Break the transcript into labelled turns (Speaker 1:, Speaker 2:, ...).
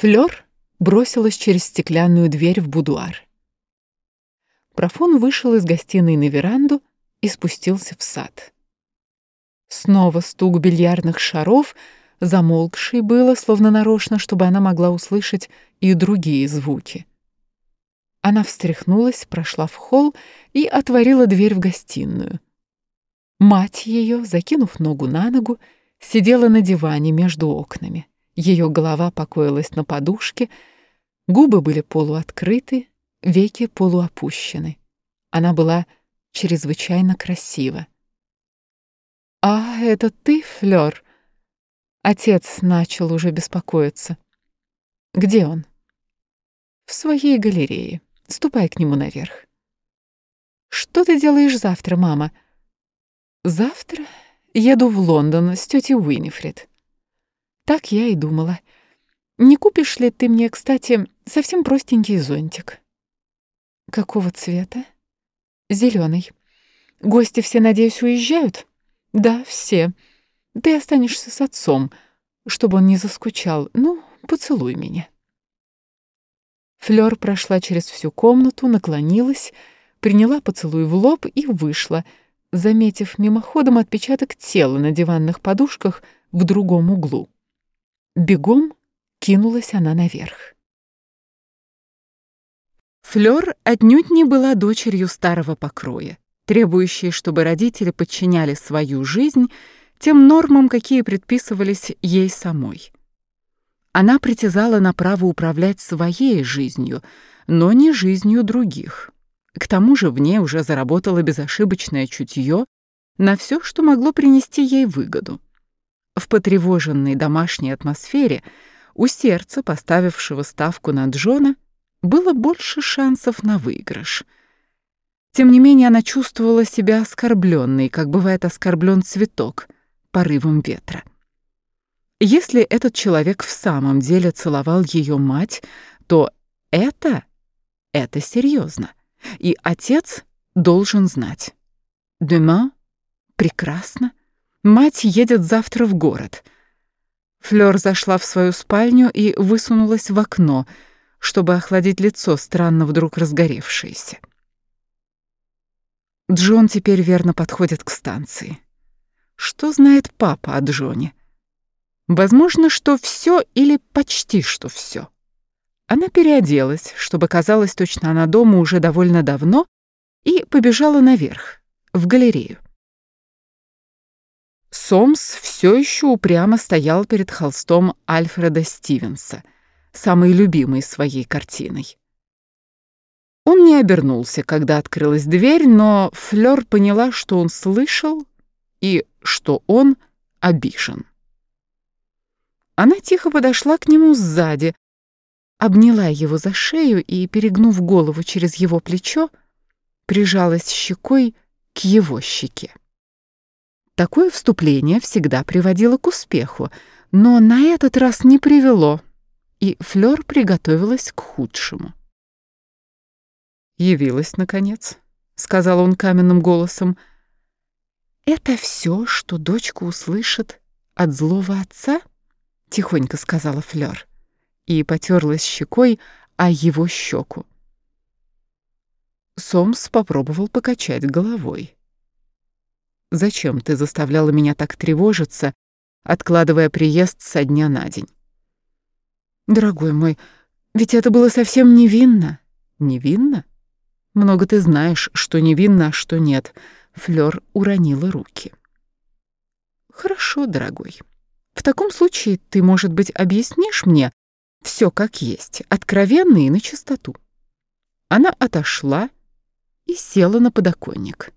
Speaker 1: Флёр бросилась через стеклянную дверь в будуар. Профон вышел из гостиной на веранду и спустился в сад. Снова стук бильярдных шаров, замолкший было, словно нарочно, чтобы она могла услышать и другие звуки. Она встряхнулась, прошла в холл и отворила дверь в гостиную. Мать ее, закинув ногу на ногу, сидела на диване между окнами. Ее голова покоилась на подушке, губы были полуоткрыты, веки полуопущены. Она была чрезвычайно красива. «А, это ты, Флёр?» Отец начал уже беспокоиться. «Где он?» «В своей галерее. Ступай к нему наверх». «Что ты делаешь завтра, мама?» «Завтра еду в Лондон с тетей Уинифред». «Так я и думала. Не купишь ли ты мне, кстати, совсем простенький зонтик?» «Какого цвета?» Зеленый. Гости все, надеюсь, уезжают?» «Да, все. Ты останешься с отцом, чтобы он не заскучал. Ну, поцелуй меня». Флёр прошла через всю комнату, наклонилась, приняла поцелуй в лоб и вышла, заметив мимоходом отпечаток тела на диванных подушках в другом углу. Бегом кинулась она наверх. Флёр отнюдь не была дочерью старого покроя, требующей, чтобы родители подчиняли свою жизнь тем нормам, какие предписывались ей самой. Она притязала на право управлять своей жизнью, но не жизнью других. К тому же в ней уже заработало безошибочное чутье на все, что могло принести ей выгоду. В потревоженной домашней атмосфере у сердца, поставившего ставку на Джона, было больше шансов на выигрыш. Тем не менее, она чувствовала себя оскорбленной, как бывает оскорблен цветок порывом ветра. Если этот человек в самом деле целовал ее мать, то это, это серьезно. И отец должен знать. Дема прекрасно. Мать едет завтра в город. Флёр зашла в свою спальню и высунулась в окно, чтобы охладить лицо, странно вдруг разгоревшееся. Джон теперь верно подходит к станции. Что знает папа о Джоне? Возможно, что все или почти что все. Она переоделась, чтобы казалось точно она дома уже довольно давно, и побежала наверх, в галерею. Сомс все еще упрямо стоял перед холстом Альфреда Стивенса, самой любимой своей картиной. Он не обернулся, когда открылась дверь, но Флёр поняла, что он слышал и что он обижен. Она тихо подошла к нему сзади, обняла его за шею и, перегнув голову через его плечо, прижалась щекой к его щеке. Такое вступление всегда приводило к успеху, но на этот раз не привело, и Флёр приготовилась к худшему. «Явилась, наконец», — сказал он каменным голосом. «Это все, что дочка услышит от злого отца?» — тихонько сказала Флёр и потерлась щекой о его щеку. Сомс попробовал покачать головой. «Зачем ты заставляла меня так тревожиться, откладывая приезд со дня на день?» «Дорогой мой, ведь это было совсем невинно». «Невинно? Много ты знаешь, что невинно, а что нет». Флёр уронила руки. «Хорошо, дорогой. В таком случае ты, может быть, объяснишь мне все как есть, откровенно и на чистоту. Она отошла и села на подоконник.